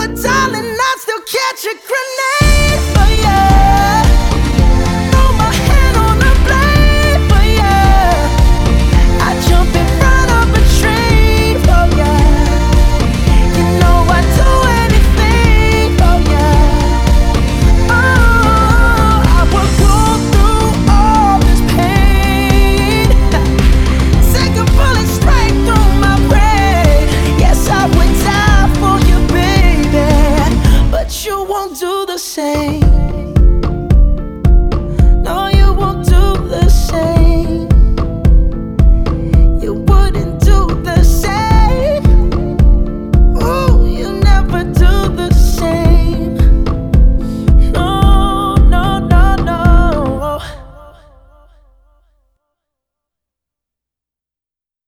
but darling, I'd still catch a grenade. say